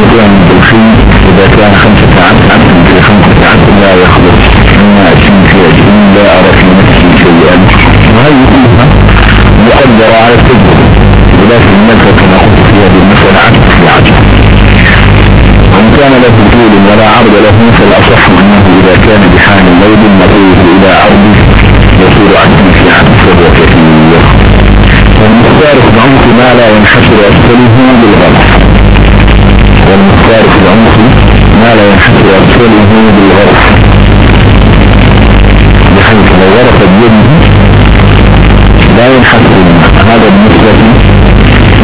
مدين الدوشي إذا كان خمسة عبد عبد في خمسة عبد لا يخلص مما أشم في أجل لا أرى في نفسي شيئا. وهذه كلها مقدرة على التجربة ولكن المذهب كما قلت في هذه المسألة عكس في عجل وإن كان له طول ولا عرض له فالأصح أنه إذا كان بحال الليل مطوله إلى عرض يصير عكس في عكس فهو كثير. والمختار العمق ما لا ينحسر أسفله بالغلط. في العمق ما لا ينحسر أسفله بالغلط بحيث لو غرف بيده لا ينحسر هذا بالنسبة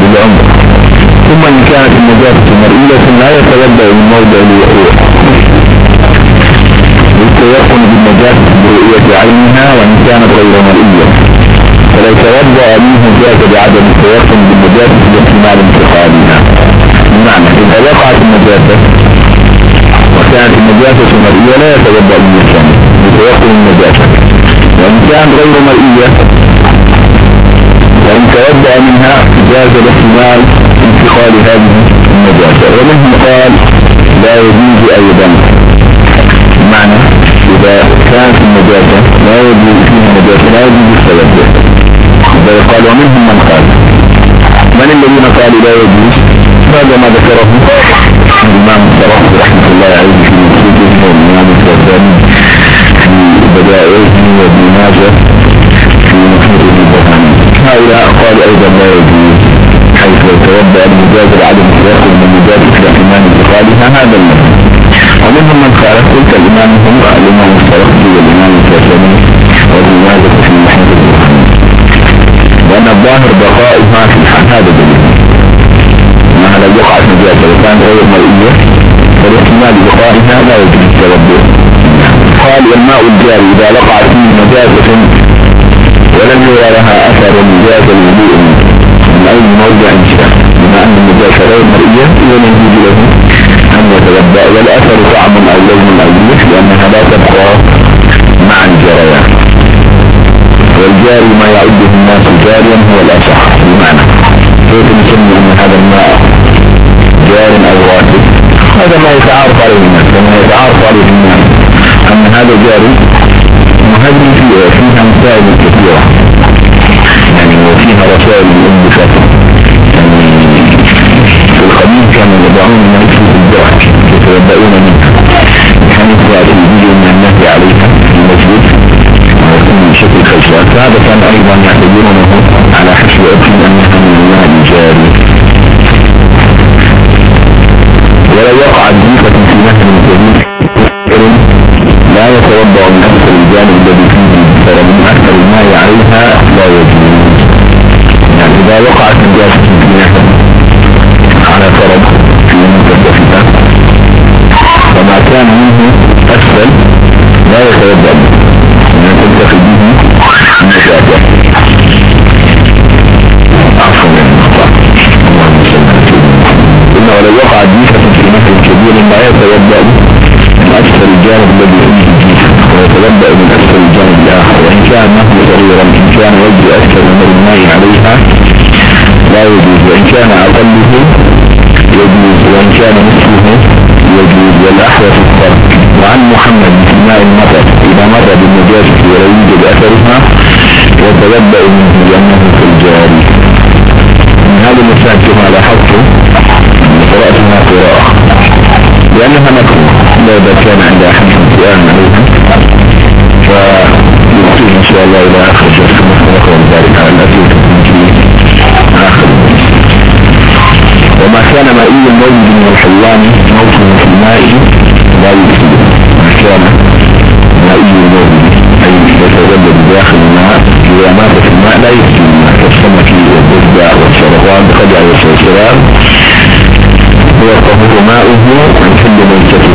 للعمق ثم إن كانت النجاسة مرئية لا يتوضأ من موضع الوقوع. للتيقن بالنجاسة برؤية عينها وإن كانت غير مرئية. فلو توضأ منه جاز بعدم التيقن بالنجاسة باحتمال انتقالها. بمعنى إذا وقعت النجاسة وكانت النجاسة مرئية لا من الشمس لتيقن النجاسة وإن كانت غير مرئية وإن توضأ منها جاز الاحتمال انتقال هذه النجاسة ومنهم قال لا يجوز أيضا. معنى إذا كانت النجاسة لا يجوز فيها نجاسة لا يجوز التوضأ. بل قال ومنهم من قال من الذين قالوا لا يجوز؟ هذا ما ذكره الإمام الصلاح رحمه الله عليه في مسجده والإمام الثاني في بدائعه وابن ماجه في محيط البرهاني هؤلاء قالوا أيضا لا يجوز حيث لو توضأ المجاز بعدم التيقن من المجاز في احتمال انتقالها هذا المثل ومنهم من خالف تلك الإمام هم الإمام الصرفي والإمام الكاسمي وابن ماجه في محيط البرهاني لأن الظاهر بقائها في الحال هذا دليل لو وقعت نجاسة وكانت غير مرئية فالاحتمال بقائها لا يجوز التوضؤ قال والماء الجاري إذا وقع فيه نجاسة ولم يرى لها أثر جاز الوضوء من أي موضع شاء بما أن النجاسة غير مرئية إذا يجوز له أن يتوضأ. والأثر طعم أو لون أو ريح لأنها لا تبقى مع الجريان. والجاري ما يعده الناس جاريا هو الأصح بمعنى كيف نسمي أن هذا الماء جار أو راكب هذا ما يتعارف عليه الناس لما يتعارف عليه الناس. أن هذا جاري وهذه فيها, فيها مسائل كثيرة. يعني وفيها رسائل الانبساط يعني في القديم كانوا يضعون ما يكفي في الدرج يتوضؤون منها كان يقرأ في الفيديو من النهي عليها في المسجد ويكون بشكل خشوات فهذا كان أيضا يعتبرونه على حسب أبحث أنها من الله الجاري ولو وقعت جيفة في نهر كبير لا يتوضأ من أكثر الجانب الذي فيه البصر من أكثر الماء عليها لا يجوز. يعني إذا وقعت نجاسة في نهر على فرض في متسفة فما كان منه اسفل لا يتوضأ. من تلتقي به ولو وقعت جيفة في نهر كبير لا يتوضأ من أكثر الجانب الذي الجيش. ويتوضأ من أكثر الجانب الآخر. وإن كان نهر صغيرا إن كان يجري أكثر من الماء عليها لا يجوز. وإن كان أقله يجوز. وإن كان نصفه يجوز. والأحوى في الفرق وعن محمد في ماء المطر إذا مر بالنجاسة ولا يوجد أثرها يتوضأ منه لأنه في الجاري. من هذا المساعد كما لاحظته انها مكروه. لا إذا كان عند أحد سؤال عليها فيمكن إن شاء الله إلى آخر جلسة نقرا ذلك على الاسئله في آخر وما كان مائي المولد من الحيوان موطن في الماء لا يفسد ما كان مائي المولد أي يتولد داخل الماء إذا مات في الماء لا يفسد الماء كالسمك والضفدع والشرطان بقدع والسلسلان هو طهور ماؤه عن كل ميتته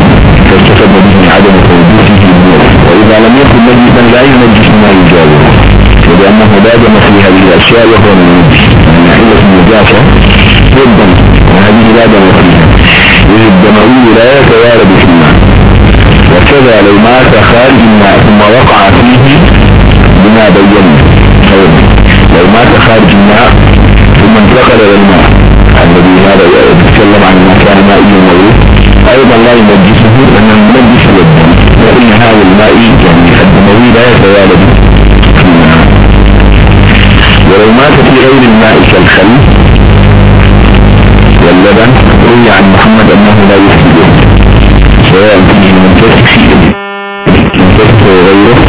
فاستفد به عدم توجيهه النور وإذا لم يكن ميتا لا ينجس ما يجاوره. ولأنه لا دم في هذه الأشياء وهو من المنجس من ناحيه النجاسة جدا. وهذه لا دم فيها. إذ الدموي لا يتوارد في الماء. وكذا لو مات خارج الماء ثم وقع فيه بما بينا لو مات خارج الماء ثم انتقل إلى الماء. الذي يتكلم عن ما كان مائي مورد أيضا لا ينجسه لأن المنجس الدم. وإن هذا الماء يعني الدموي لا يتوالد في الماء ولو مات في غير الماء كالخل واللبن روي عن محمد أنه لا يفسده سواء من كسر من كسر وغيره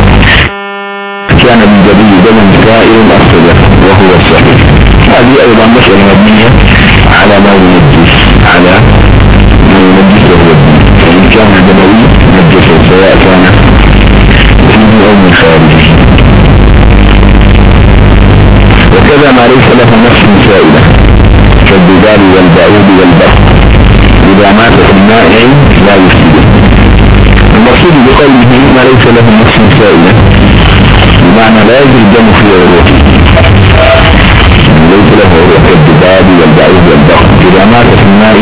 كان من دم سائر اصله وهو الصحيح هذه أيضا مسألة مبنية. على ما ينجس على ما ينجس وهو الدين. فإن كان دموي نجسه سواء كان فيه أو من خارجه. وكذا ما ليس له نفس سائلة كالدجال والبعوض والبر إذا مات في الماء لا يفسده المقصود بقوله ما ليس له نفس سائلة بمعنى لا يجري الدم في روحه ليس له روح الدباب والبعوض والبر إذا مات في الماء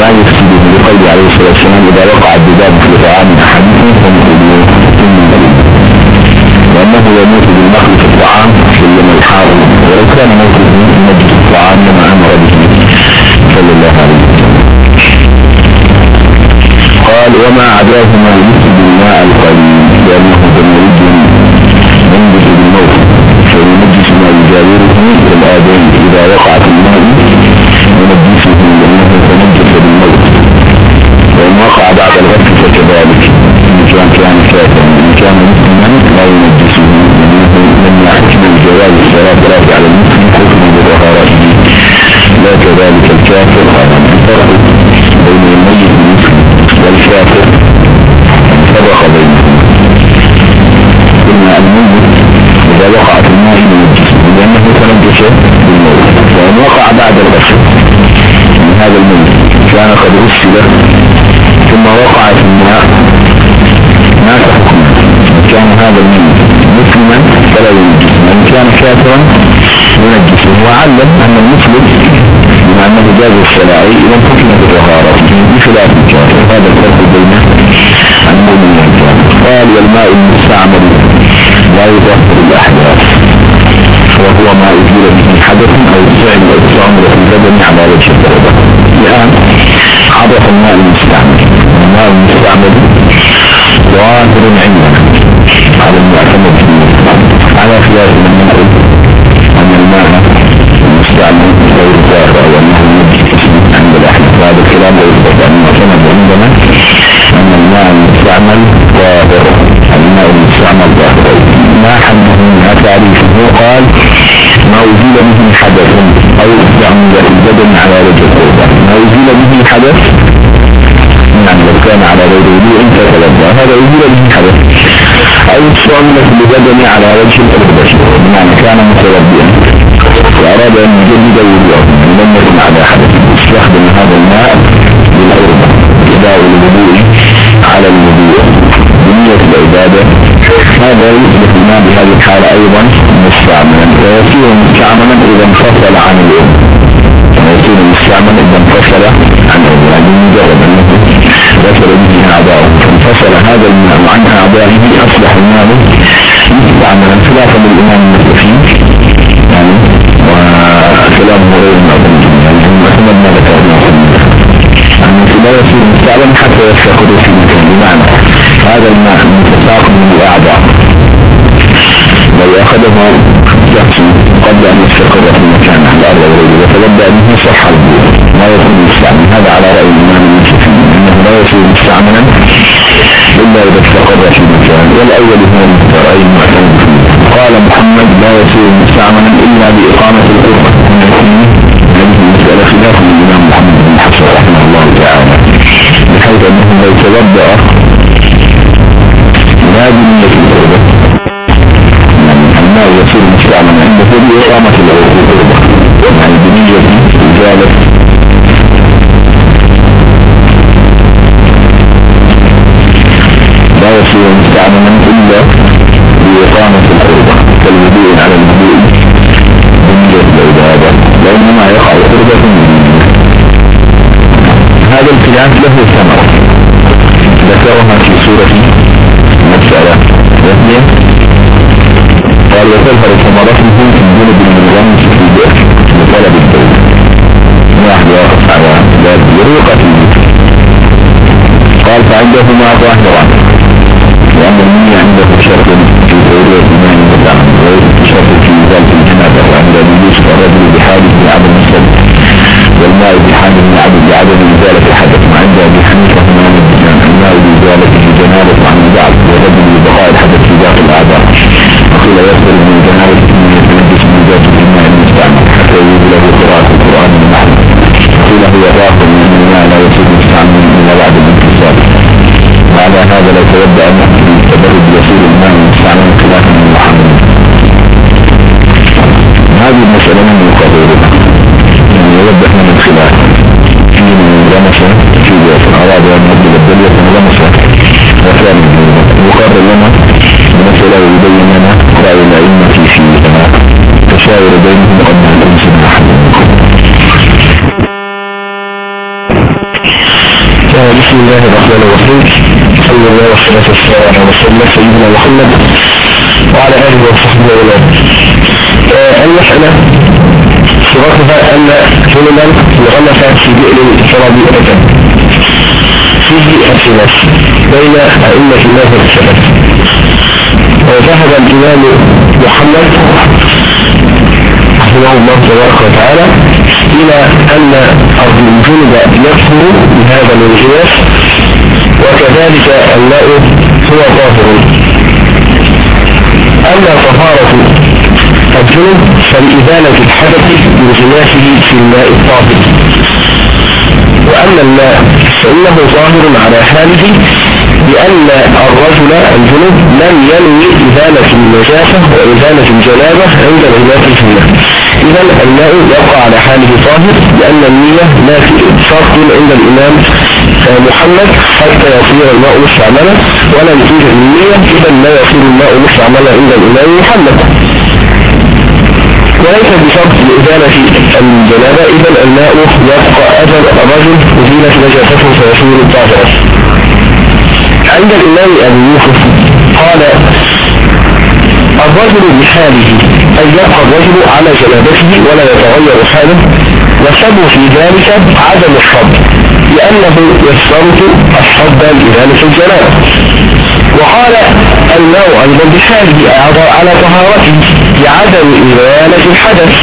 لا يفسده بقول عليه الصلاة والسلام. إذا وقع الدباب في طعام أحدكم فمخرجوه وأنه يموت بالنخل في الطعام في اليوم الحار ولو كان موته في مجلس الطعام لما أمر به صلى الله عليه وسلم. قال وما عداه ما يفسد الماء القليل؟ لأنه دموي في الآدم إذا وقع في الماء ينجسه لأنه تنجس بالموت وإن وقع بعد الغسل فكذلك. إن كان كان كافرا. إن كان مسلما لا ينجسه. لأنه لم يحكم الجواز الصلاة لا على المسلم حكم بظهارته لا كذلك الكافر. تنجس بالموت وإن وقع بعد الغسل من هذا الميت كان قد غسل ثم وقع في الماء مات حكما كان هذا الميت مسلما فلا ينجس وإن كان كافرا ينجسه وعلم أن المسلم بما أنه جاز الصلاة إذا حكم بالطهارة بخلاف الكافر. هذا الفرق بين المؤمن والكافر. قال والماء المستعمل لا يظهر الأحداث. وهو ما أزيل به حدث أو الفعل أو التعامل في البدن على وجه الدرجة الآن حدث الماء المستعمل. الماء المستعمل ظاهر عندنا. على المعتمد على خلاف من نقول أن الماء المستعمل غير ظاهر أو أنه يجب عند الأحداث هذا الكلام لا يثبت أن المعتمد. عندنا أن الماء المستعمل ظاهر. الماء المستعمل ظاهر. ما حمله منها تعريفه قال ما أزيل به حدث أو في البدن على وجه القربة ما أزيل به حدث يعني لو كان على غير وضوء فتوضا هذا أزيل به حدث أو في البدن على وجه القربة بمعنى كان متوضئا وأراد أن يجدد وضوءه لم يكن على حدث استخدم هذا الماء للقربة إداء الوضوء على الوضوء. بنية العبادة. هذا يثبت الماء بهذه الحالة أيضا مستعملا. ويصير مستعملا إذا انفصل عن الأم ويصير مستعملا إذا انفصل عن الأم يعني مجرد أنه دخل به أعضاؤه فانفصل هذا الماء عن أعضائه أصبح الماء مستعملا. خلافا للإمام المسلمين يعني وكلامه غير معظم يعني محمد ما ذكر أنه لا يصير مستعملا حتى يستخدم في مكان. بمعنى هذا الماء المتساق من الأعضاء. لو أخذه شخص قبل أن يستقر في مكان على الأرض وغيره وتبدأ به صح البيت لا يكون مستعمل هذا على رأي الإمام المسلمين أنه لا مستعملا إلا إذا استقر في مكان والأول هو المختار. أي المعتمد فيه قال محمد لا يصير مستعملا إلا بإقامة القربة هذه المسألة خلاف الإمام محمد بن حسن رحمه الله تعالى. بحيث أنه لو توضأ هذا الخلاف له ثمرة. ذكرها في سورة مسألة وهي قال وتظهر ثمرته في الجنب المغمس في البئر لطلب الدولة واحد واقف على ذات يروق قال فعندهما ظاهران. وأن النية عنده شرط في ضرورة إيمان بالله وليس شرط في ذلك الجنابة. وعند الجلوس الرجل بحاله لعدم الصدق والماء بحاله لعدم لعدم إزالة الحدث. وعند أبي حنيفة هنا الإسلام الماء بإزالة الجنابة عن البعض والرجل ببقاء الحدث في ذات الأعضاء وقيل يصدر من الجنابة من يتنجس من ذات الماء المستعمل. حتى يجوز له قراءة القرآن المحل وقيل هو ظاهر من الماء لا يصير مستعمل إلا بعد الانتصاب وعلى هذا لا يتوضأ نفسه بالتبرد يصير الماء المستعمل خلافا من محمد هذه المسألة من يعني يوضح من الخلاف في من لمس في ذات أراد أن يبدل الدلية من لمس وكان يقرر لنا بمسألة يبين لنا رأي الأئمة فيها تشاور بينهم قد نكون سنة بسم الله الرحمن الرحيم. صلى الله والصلاة والسلام على سيدنا محمد وعلى آله وصحبه وسلم. آه المسألة صورتها أن جنبا انغمس في بئر شرب أبدا. فيه الخلاف بين أئمة الله السلف وذهب الإمام محمد رحمه الله تبارك وتعالى إلى أن الجنب يكفر بهذا الانجلاس وكذلك الماء هو طاهر. أما طهارة الجنب فلإزالة الحدث بانغماسه في الماء الطاهر وأما الماء فإنه ظاهر على حاله بأن الرجل الجنوب لم ينوي إزالة النجاسة وإزالة الجنابة عند في الماء إذا الماء يبقى على حاله طاهر لأن النية لا شرط عند الإمام محمد حتى يصير الماء مستعملا ولم توجد النية إذا لا يصير الماء مستعملا عند الإمام محمد. وليس بشرط لإزالة الجنابة إذا الماء يبقى أجل الرجل أزيلت نجاسته فيصير طاهرا عند الإمام أبو يوسف قال الرجل بحاله أن يبقى الرجل على جنابته ولا يتغير حاله وسبب في ذلك عدم الصبر لأنه يشترط الصبر لإزالة الجنابة. وقال الماء أيضا بحاله على طهارته. بعدم إزالة الحدث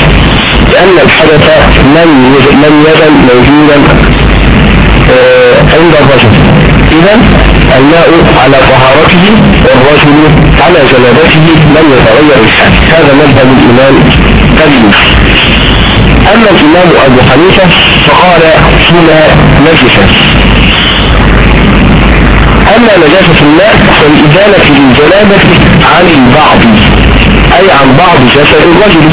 لأن الحدث لم لم يزل موجودا آه، عند الرجل. إذا الماء على طهارته والرجل على جنابته لم يتغير الحال هذا مذهب الإمام أبي أما الإمام أبو حنيفة فقال هنا نجسة أما نجاسة الماء فالإزالة للجنابة عن البعض. أي عن بعض جسد الرجل.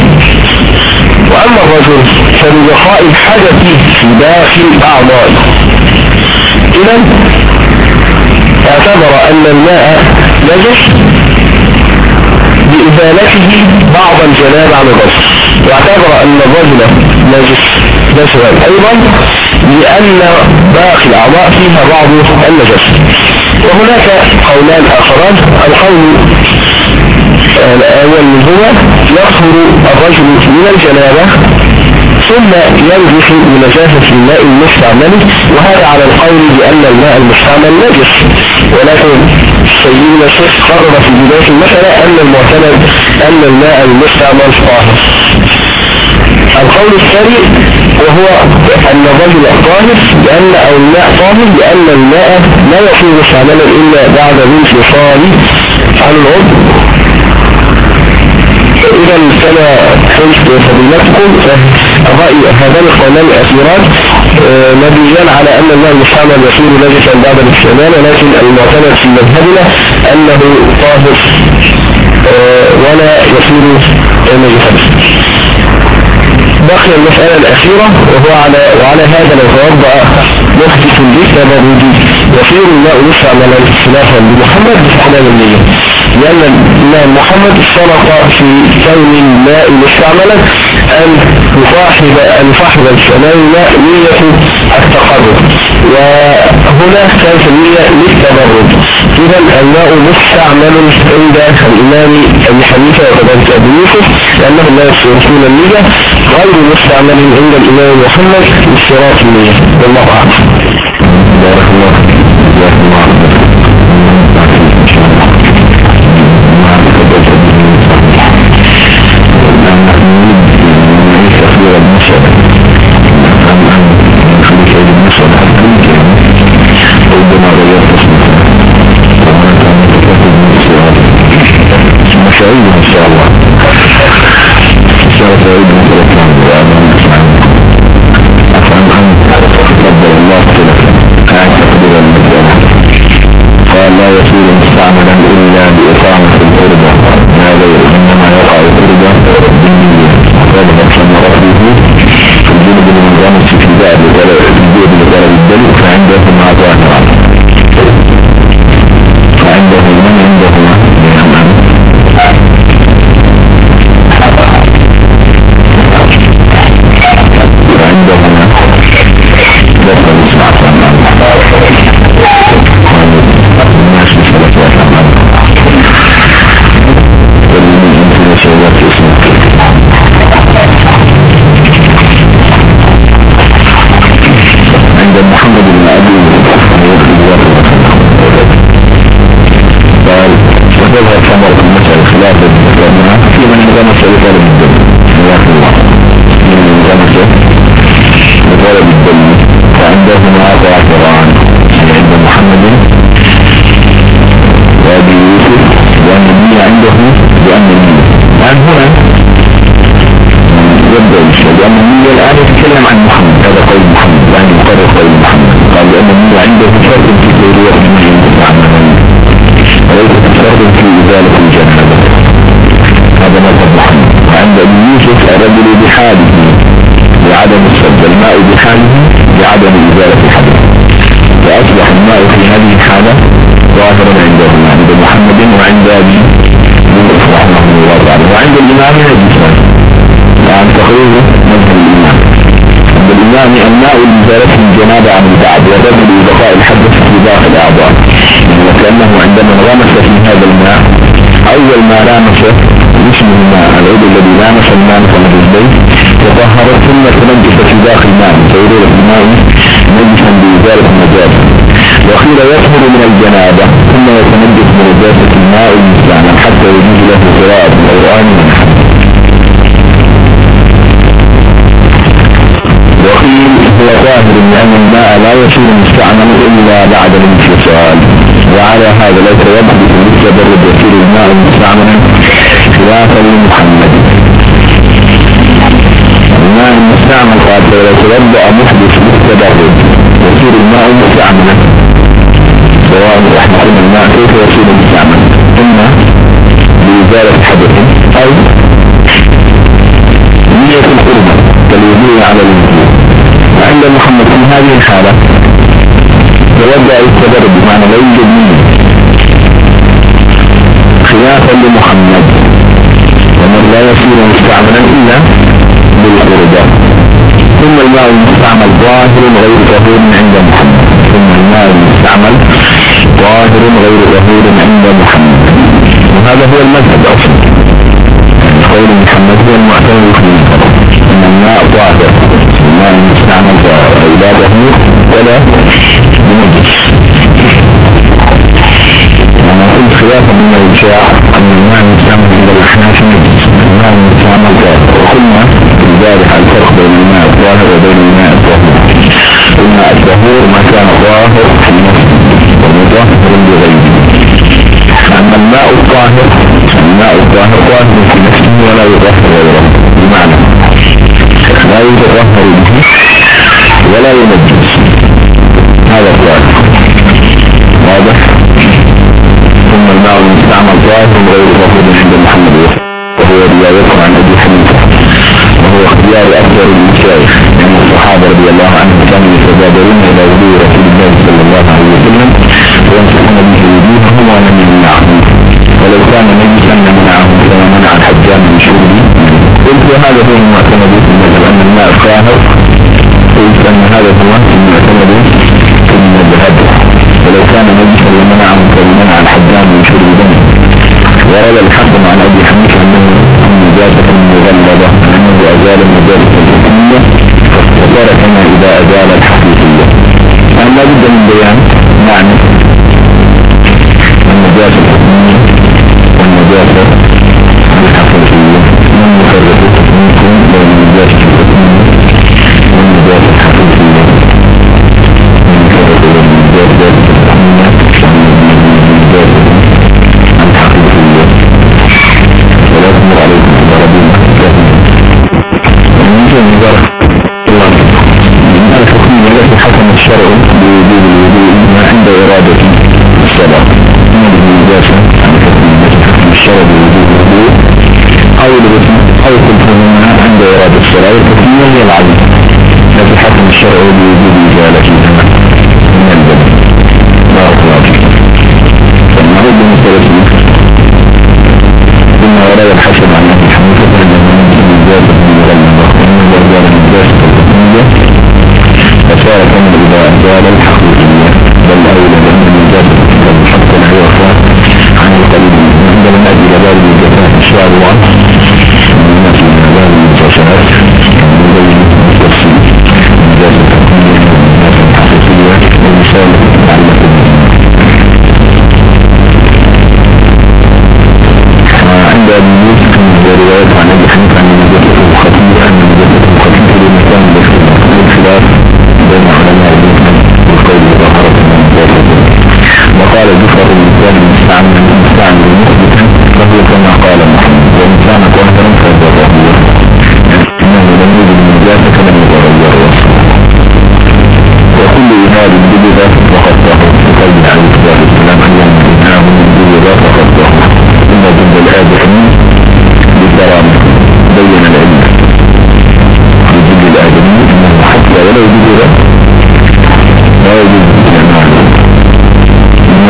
وأما الرجل فلبقاء الحدث في داخل أعضائه إذا اعتبر أن الماء نجس بإزالته بعض الجناب عن الرجل. واعتبر أن الرجل نجس نجسا أيضا لأن باقي الأعضاء فيها بعض النجس. وهناك قولان آخران. القول الأول هو يطهر الرجل من الجنابة ثم ينجح بنجاسة الماء المستعمل وهذا على القول بأن الماء المستعمل نجس. ولكن سيدنا الشيخ قرر في بداية المسألة أن المعتمد أن الماء المستعمل طاهر. القول الثاني وهو أن الرجل طاهر لأن أو الماء طاهر لأن الماء لا يكون مستعملا إلا بعد الانفصال عن العضو إذا فلا حلف فضيلتكم رأي هذان القولان الأخيران. آه، مبنيان على أن الماء المستعمل يصير نجسا بعد الاستعمال ولكن المعتمد في مذهبنا أنه طاهر آه، ولا يصير نجسا بقي المسألة الأخيرة وهو على وعلى هذا لو توضأ محدث بسبب يصير الماء يستعمل خلافا لمحمد باستعمال النية لأن الإمام محمد اشترط في كون الماء مستعملا أن يصاحب أن يصاحب الماء نية التقرب. وهنا كانت النية للتبرد. إذا الماء مستعمل عند الإمام أبي حنيفة وكذلك أبي يوسف لأنه لا يصيرون النية غير مستعمل عند الإمام محمد لاشتراط النية. والله أعلم. بارك الله جزاك قال لا يصير مستعملا إلا بإقامة القربة هذا إنما يقع القربة بالنية وذلك ثمرته في الجنب المنغمس في ذلك الجنب لطلب الدليل فعنده ما Çocuklarım وعدم إزالة الحدث وأصبح الماء في هذه الحالة ظاهرا عندهما عند محمد وعند أبي يوسف رحمه الله تعالى. وعند الإمام الإسلام الآن يعني تقريبا مذهب الإمام عند الإمام الماء لإزالة الجنابة عن البعض وبدل بقاء الحدث في باقي الأعضاء. وكأنه عندما لامس في هذا الماء أول ما لامس جسمه الماء العود الذي لامس الماء في البيت تظهر ثم تنجس في داخل الماء فيريد الماء نجسا بإزالة النجاسة. وقيل يطهر من الجنابة ثم يتنجس بنجاسة الماء المستعمل حتى يجوز له قراءة القرآن والحديث وقيل هو طاهر لأن الماء لا يصير مستعملا إلا بعد الانفصال. وعلى هذا ليس يبحث مثل برد يصير الماء مستعملا خلافا لمحمد. الماء المستعمل قال ويتوضا محدث بالتبرد يصير الماء مستعملا سواء إحنا الماء كيف يصير مستعملا إما بإزالة حدث أو نية القربة كالوضوء على الوضوء وعند محمد في هذه الحالة توضأ التبرد بمعنى لا يوجد منه. خلافا لمحمد. ومن لا يصير مستعملا إلا بالقربة ثم الماء المستعمل ظاهر غير ظهور عند محمد. ثم الماء المستعمل ظاهر غير ظهور عند محمد. وهذا هو المذهب أصلا. قول محمد هو المعتمد في أن الماء ظاهر الماء المستعمل ظاهر لا ظهور ولا منجس خلافا من الإشاعة أن الماء المستعمل عند الأحناف منجس الماء المستعمل ذلك الفرق بين الماء الظاهر وبين الماء الظهور الماء الظهور ما كان ظاهر في نفسه ومظاهر بغيره أما الماء الطاهر الماء الظاهر ظاهر في نفسه ولا يظهر غيره. بمعنى لا يتطهر به ولا ينجس. هذا الظاهر. واضح؟ ثم الماء المستعمل ظاهر غير ظاهر عند محمد وهو روايته عن أبي حنيفة. وهو اختيار أكثر المشايخ لأن الصحابة رضي الله عنهم كانوا يتبادرون إلى وضوء رسول الله صلى الله عليه وسلم ويمسحون به وجوههم ولم يمنعهم ولو كان نجسا لمنعهم كما منع الحجام من شربه. قلت هذا هو المعتمد في المذهب أن الماء الطاهر قلت أن هذا هو المعتمد في المذهب. ولو كان نجسا لمنعهم كما منع الحجام من شرب ورد الحكم عن أبي حنيفة أنه نجاسة مغلظة أنه أزال النجاسة الحكمية وصار كما إذا أزال الحقيقية. أما بد من بيان معنى النجاسة الحكمية والنجاسة الحقيقية. من مفرقة الشرع بوجود إزالتها من البدن بارك الله فالمعروف بالمثلثين ثم ورد الحسن عن أبي حنيفة أن من النجاسة المغلظة ومن أزال النجاسة الحكمية فصار كما إذا أزال الحقيقية وقال جفر الانسان المستعمل المستعمل المثبتا فهو كما قال محمد وإن كان طاهرا فهو طهور إنه لم يجد النجاسه لم يتغير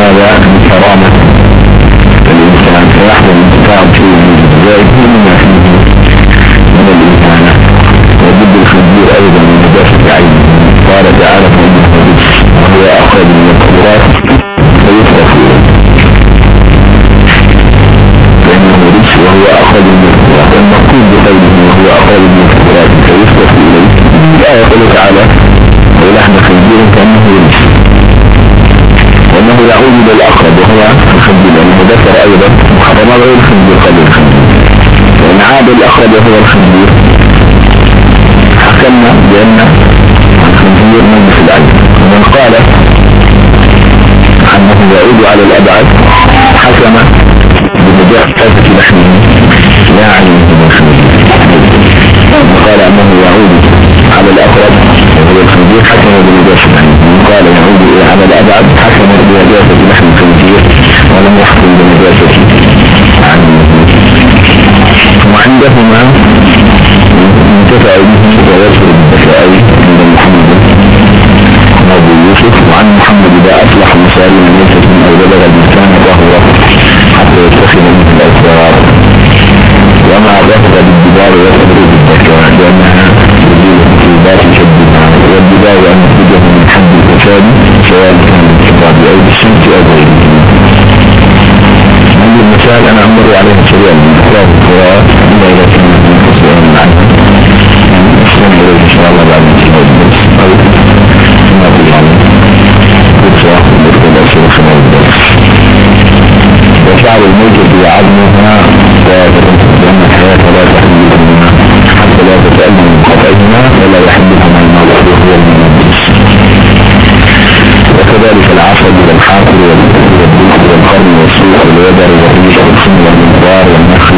لماذا بكرامة الإنسان فيحضر الانتفاع شيء من جزائه الأقرب وهو الخنزير لأنه ذكر أيضا محرمات غير الخنزير قبل الخنزير وإن عاد الأقرب وهو الخنزير. حكمنا بأن الخنزير نجس العين. ومن قال أنه يعود على الأبعاد حكم بنجاسة لحمه. لا عليه بالخنزير وقال أنه يعود على الأقرب وهو الخنزير حكم ومن قال يعود على الأبعد حكم الخنزير ولم يحكم بنجاسة عنه وعندهما انتفع به ويسر بالبشائر عند محمد ابو يوسف وعن محمد إذا اصلح مسالي من يوسف من أو بلغ الانسان فهو حتى يتخذ منه الأسرار. وما ظهر بالجبال وصبر بالذكاء لأنها تزيل في ذات شد النار والجبال ان تخرجه من حد الفساد سواء كان بالكتاب أو بالشمس أو غيره. المسائل أنا أمر عليها سريعا من أخلاق القراءات نسلم اليه إن شاء الله. بعد الدرس أو عليه الحياة لا تحدث منها حتى لا تتألم من ولا يحدثها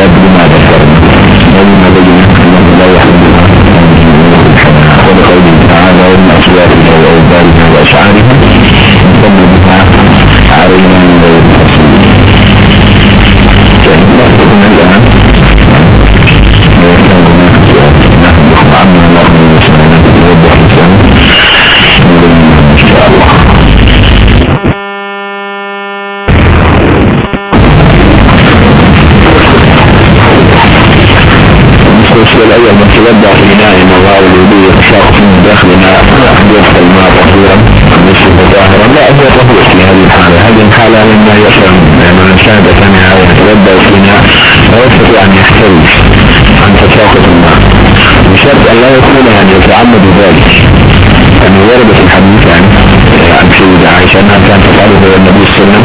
Rabbina يتعمد ذلك. يعني ورد في الحديث يعني عن سيدة عائشة أنها كانت تفعله هو النبي صلى الله عليه وسلم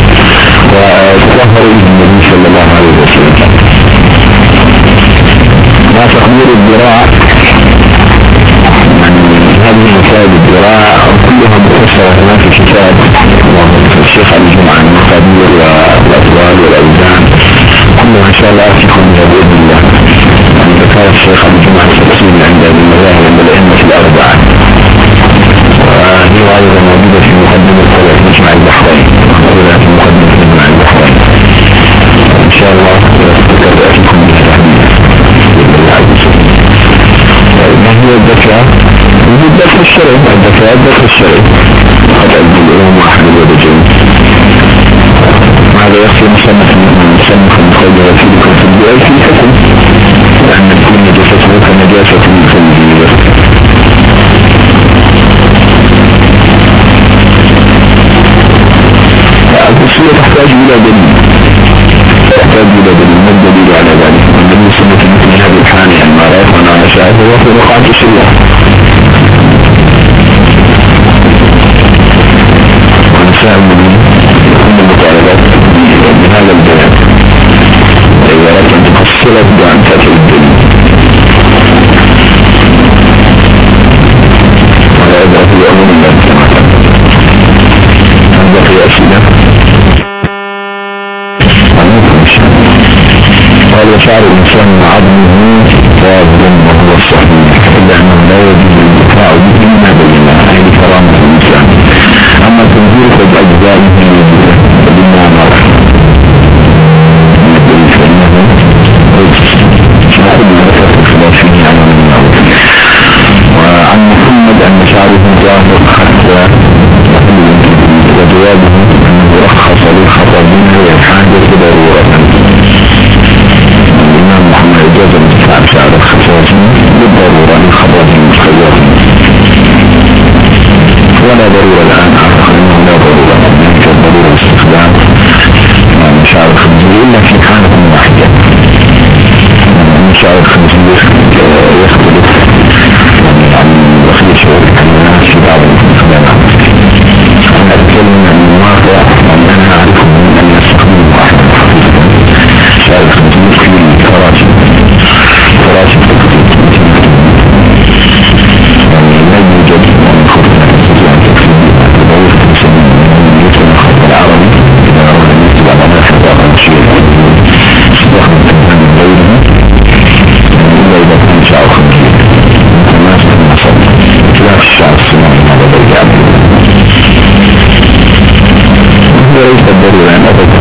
وتظهر النبي صلى الله عليه وسلم. ما تقدير الذراع؟ هذه مسائل الذراع كلها مفسرة هنا في كتاب الشيخ علي جمعة المقادير والأطوال والأوزان. كلها إن شاء الله أتيكم بإذن الله يعني ذكر الشيخ علي جمعة التفصيل عند المذاهب عند الأئمة الأربعة وهي أيضا موجودة في مقدمة صلاة مجمع البحرين موجودة في مقدمة مجمع البحرين إن شاء الله أتذكر أتيكم وجل ما هي الذكاء وجود دفع الشرعي الدفع الدفع الشرعي قد أدى الأمم وأحد الودجين هذا يخفي مصنف مصنف ويفيدكم في الدعاء في الحكم لأن كل نجاسته كنجاسة الخنزير التصوير تحتاج إلى دليل تحتاج إلى دليل ما الدليل على ذلك عليه وسلم مثل هذه الحال يعني ما رأيت وأنا شاهد هو في رقعة الشريعة كل المطالبات إذا أردت أن تفصلت بأن تأتي الدليل ولا في أمور الله كما هل بقي أسئلة قال وشعر الإنسان عظمه واضح وهو الصحيح إلا أنه لا يجوز الدفاع به ما بينه أي كرامة الإنسان أما تنزيل فبأجزائه بما وعن محمد أن شعره ظاهر حتى وجوابه أنه رخص للخطابين والحاجة ضرورة الإمام محمد إجازة من شعر الخصاصين بالضرورة للخطابين مخيرين ولا ضرورة الآن أعتقد أنه لا ضرورة. ذلك الضرورة استخدام. مشاعر الخنزير إلا في حالة واحدة. يختلف another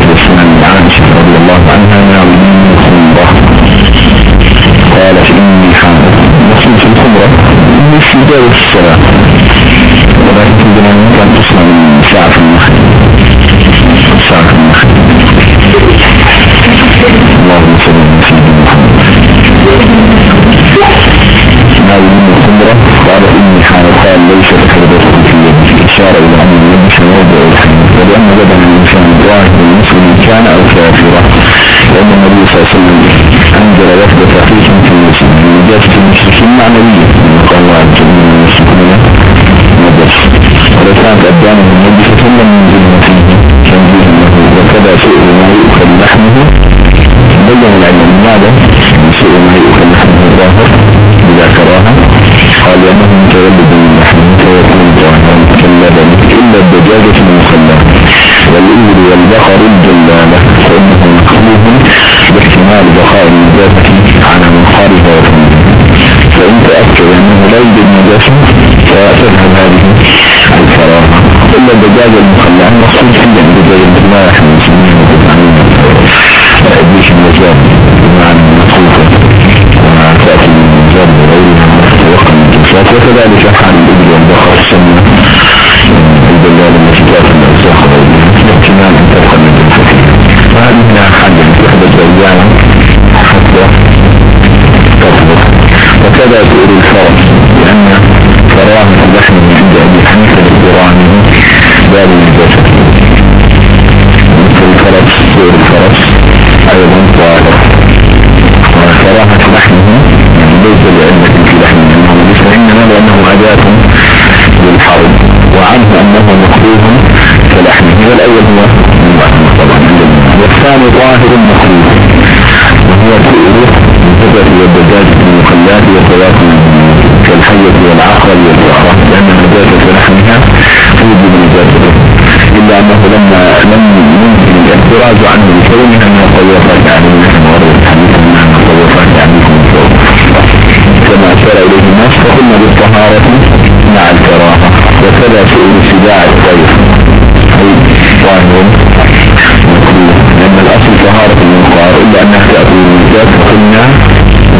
الله عن رضي الله عنها كان أو كافرة لأن النبي صلى الله عليه وسلم أنزل وفد فقيه في نجاسة المشركين معنوية قال الله عز وجل المشركون نجس ولو كانت أبدانهم نجسة لم ينزلهم فيه. تنزيل له وكذا سوء ما يؤكل لحمه. بين العلم لماذا سوء ما يؤكل لحمه الظاهر بلا كراهة. قال لأنه متولد من لحمه فيكون ظاهرا متكلما إلا الدجاجة المخلصة والبقر الجلالة فإنه مكروه باحتمال بقاء النجاسة على منخارها وفمها فإن تأكد أنه لا يوجد نجاسة فتذهب هذه الكراهة إلا الدجاجة المخلى المقصود فيها الدجاجة المخلى إحنا نسميها وتتعلم إبليس النجاة بمعنى المخوفة وتأتي من النجاة بغيرها وتوقع من الجنسات وكذلك حال الإبل والبقر السنة الدلالة وكذا سؤال الفرج لأن كراهة اللحم من عند أبي حنيفة لقرانه باب النجاسة مثل الفرج سؤال الفرج أيضا طاهر وكراهة لحمه يعني ليس لعلة في لحمه أنه ليس إنما لأنه أداة للحرب. وعنه أنه مكروه كلحمه. والأول هو طبعا والثاني طاهر مكروه وهو سؤال الزبر والدجاج المخلات والثلاث كالحية والعقل والفأرة لأن النجاسة لحمها توجب نجاسته إلا أنه لما لم يمكن الاعتراض عنه لكونها من الطوافات عليهم ورد الحديث أنها من الطوافات عليكم كما أشار إليه الناس فقلنا بالطهارة مع الكراهة. وكذا سؤال سباع الطير أي ظاهر طهارة المنقار إلا أنها تأتي بالنجاة فقلنا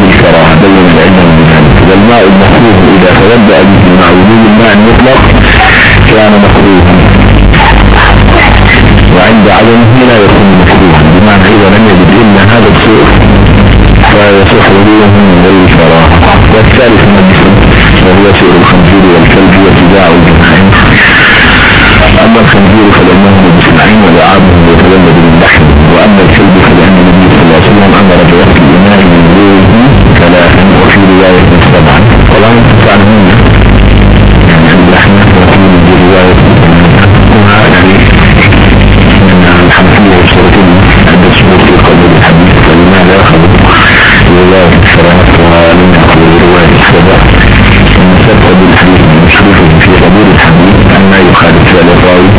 بالكراهة بين العلم من ذلك والماء المكروه إذا تودع به مع وجود الماء المطلق كان مكروها وعند عدمه لا يكون مكروها بمعنى إذا لم يجد إلا هذا السوء فيصح وجوده من غير كراهة والثالث مجلس وهو سوء الخنزير والكلب واتباع الجماعين أما الخنزير فلأنه العين ولعابه يتولد من لحم. وأما الكلب فلأن النبي صلى الله عليه وسلم أمر بوقت الإناء من ذويه ثلاثا وفي رواية سبعا طبعا تعلمون يعني اللحم يكون برواية يعني من الحنفية والشرطين عند الشروط في قبل الحديث فلماذا أخذوا رواية الشرط ولم يأخذوا رواية السبع سبب بالحديث المشروف في قبول الحديث. أما يخالف الراوي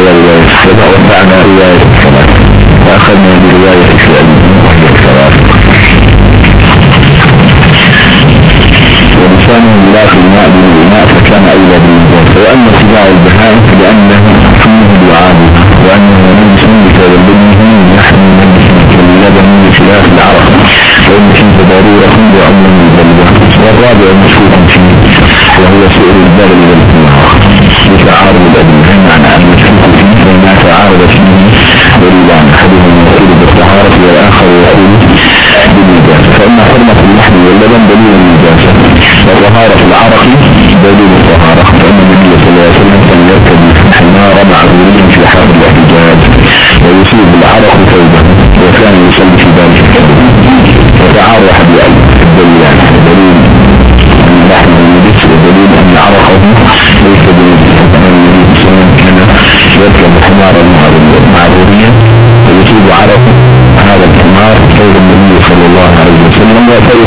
روى رواية السبع وفعل رواية الثلاث فأخذنا برواية الثلاث ولسانه لا في الماء بالإناء فكان أولى بالنجاة وأما اتباع البهائم فلأنه فيه دعابها وأنه نجس بتولده من لحم نجس كاللبن بخلاف العرق وإن فيه ضرورة وأمر من البلوى والرابع مشهور فيه. وهو سؤال البلد والنهار بتعارض الأدلة. معنى أن يشوف فيه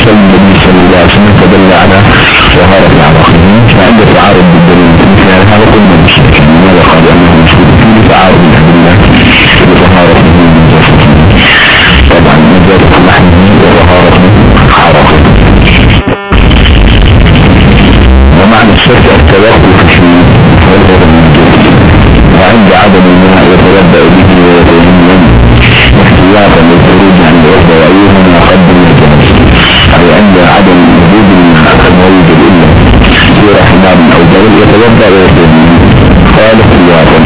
وسلم عدم وجود الماء فما يوجد إلا سورة حمام أو دول يتوضأ ويتيمم قال احتياطا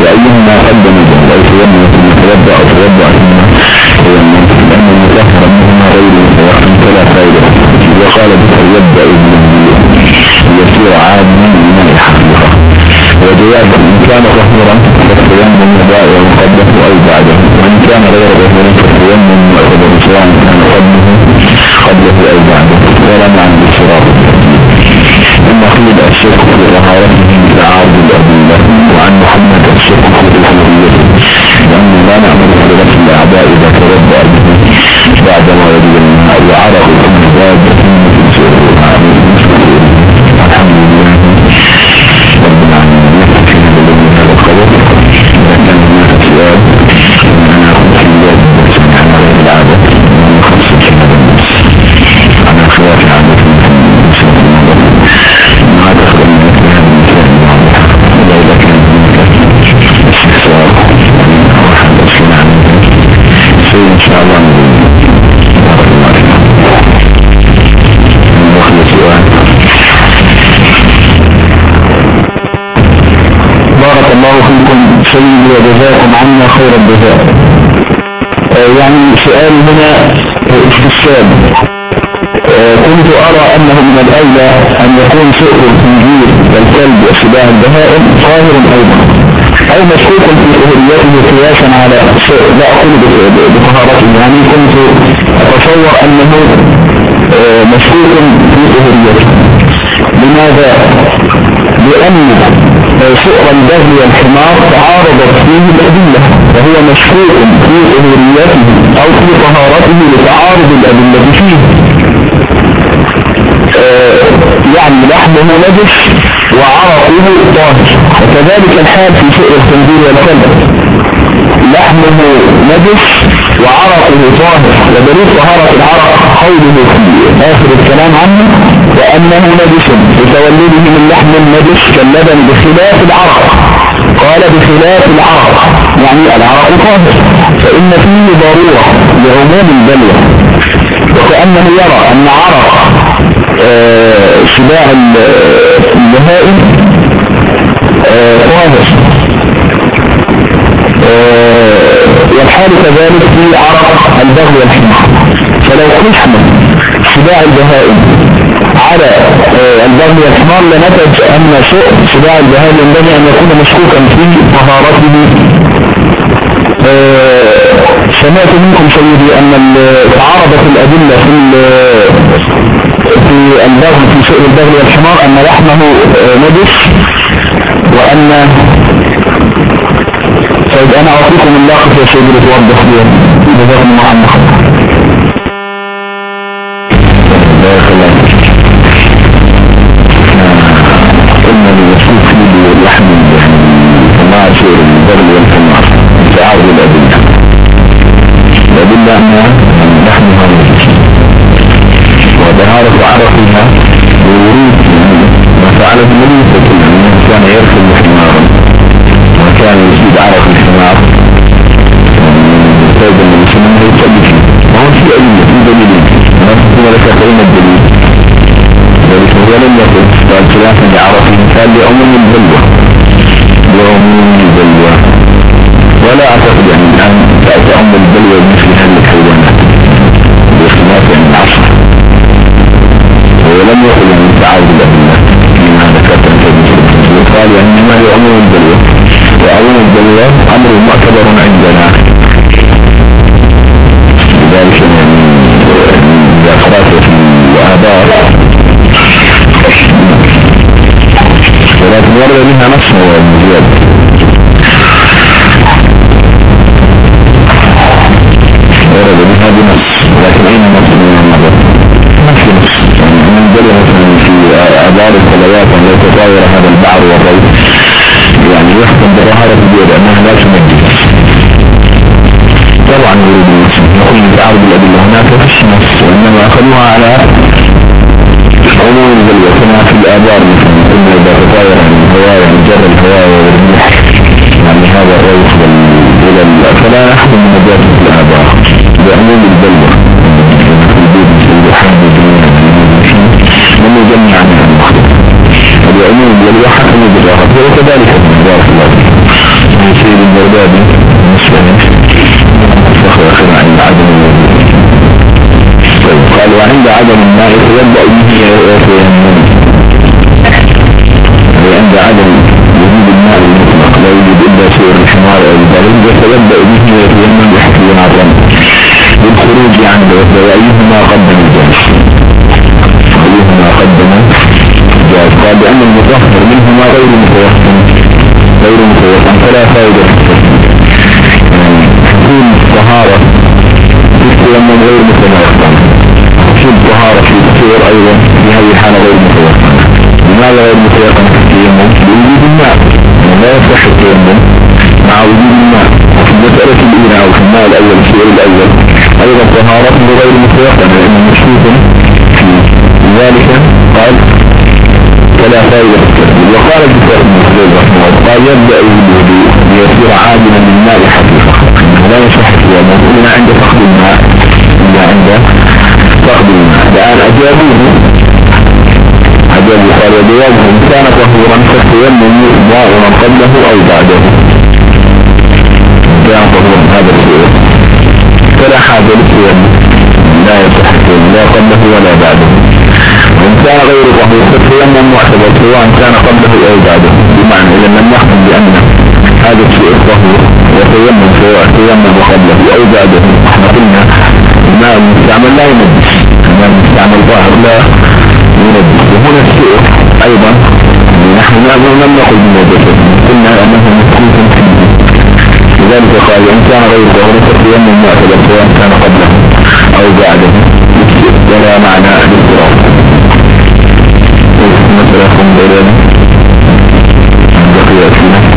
وأيهما قدم الجنس أو تيمم ثم يتوضأ أو توضأ ثم لأن المطهر منهما غير متوقف فلا فائدة وقال بتوضأ ابن يسير عاما من الماء حقيقة وجواب إن كان طهورا فالتيمم دائما قبله أو بعده. وإن كان غير ظهور فالتيمم معتبر سواء كان قبله قبله أو بعده ولا معنى بالصراط النخيل الشرك في طهارته بتعارض الأدلة وعن محمد الشرك في طهوريته لأنه لا نعمل غسل الأعداء إذا تربى به بعدما وجد الماء وعرف خير الجزاء آه، يعني سؤال هنا استفسار آه، كنت أرى أنه من الأولى أن يكون سؤر الخنزير والكلب وسباع البهائم طاهر أيضا. أو مشكوك في طهوريته قياسا على لا أقول بطهارته. يعني كنت أتصور أنه آه، مشكوك في طهوريته لماذا؟ لأن سؤر البغل والحمار تعارضت فيه الأدلة وهو مشكوك في ظهوريته أو في طهارته لتعارض الأدلة فيه. آه، يعني لحمه نجس وعرقه طاهر. وكذلك الحال في سؤر الخنزير والكلب. لحمه نجس وعرقه طاهر. ودليل طهارة العرق قوله في آخر الكلام عنه وأنه نجس لتولده من لحم النجس كاللبن بخلاف العرق. قال بخلاف العرق. يعني العرق طاهر. فإن فيه ضرورة لعموم البلوى وكأنه يرى أن عرق آه، سباع البهائم آه، طاهر آه، والحال كذلك في عرق البغل والحمار فلو قسم سباع البهائم على آه، البغل والحمار لنتج أن سباع البهائم ينبغي أن يكون مشكوكا في طهارته آه، سمعت منكم سيدي أن تعارضت الأدلة في في البغل في سؤر البغل والحمار أن لحمه نجس وأن طيب أنا أعطيكم اللاقط يا سيدي لتوضح لي جزاكم الله عنا قلنا للرسول في لحم يعني جماعة سير البرد والحمار تعارض الأدلة الأدلة أنها لحمها نجس وبهارة عرفها بورود ما فعله النبي صلى الله كان يرسل حمارا وكان يزيد عرق الحمار فإذا المسلمين يتبع ما هو في أدلة في دليل ما تكون لك فإن الدليل ذلك هو لم يقل قال خلافا لعرفه كان لعموم البلوى. لعموم البلوى. ولا أعتقد يعني الآن تأتي أم البلوى مثل هذه الحيوانات. بخلاف يعني العصر. ولم يقل يعني تعارض الأدلة فيما ذكرت قال يعني ما وعلوم الدليل أمر معتبر عندنا. لذلك يعني بأفراد الآباء ولكن ورد منها نفسه وزيادة. ورد منها بنفس لكن أين نفس من النظر نفس نفس من دليل في أبار الصلوات أن يتطاير هذا البعر والريس يعني يحكم بظهارة البيض أنها لا تنجس طبعا يريد يقول تعرض الأدلة. هناك في النص وإنما أخذوها على عموم البلوى كما في الآبار مثلا. قلنا إذا تطاير عن الهواء جر الهواء والريح يعني هذا الريح إلى فلا من نجاسة الآبار. بعموم البلوى. في البيت مثل اللحام والدنيا من يجمع العموم بل وحكم بالرهب وكذلك من بارك الله من سيد البردابي مسلم قال وعند عدم الماء يبدأ به يتيمم وعند عدم وجود الماء المطلق. لا يوجد إلا سور الحمار أو البرد فيبدأ به يتيمم بحكي عظم بالخروج عن الوضع وايهما قدم الجنس أيهما قدم قال لأن المطهر منهما غير متوفى غير متوفى فلا فائدة. في تكون الطهارة تتيمم غير متوفى في الطهارة في الصور أيضا في هذه الحالة غير متوفى لماذا غير متوفى في التيمم؟ لوجود الماء لا يصح التيمم وقال الدكتور ابن خليل رحمه الله قال يبدأ بالوضوء ليصير عادلا للماء حقيقة لا يصح التيمم إلا عند فقد الماء إلا عند فقد الماء الآن أجابوه أجابوا قال وجوابه إن كان طهورا فالتيمم ضائرا قبله أو بعده كان طهورا هذا الشيء فلا حاجة للتيمم لا يصح لا قبله ولا بعده وإن كان غير طهور فالتيمم معتبر سواء كان قبله أو بعده بمعنى إذا لم نحكم بأن هذا الشيء طهور وتيمم سواء تيمم قبله أو بعده إحنا قلنا الماء المستعمل لا ينجس الماء المستعمل ظاهر لا ينجس. وهنا الشيء أيضا نحن لم نقل بنجسة قلنا أنه مخصوص فيه لذلك قال إن كان غير طهور فالتيمم معتبر سواء كان قبله أو بعده. ولا معنى الاضطراب mesela bunu verelim bakıyor şuna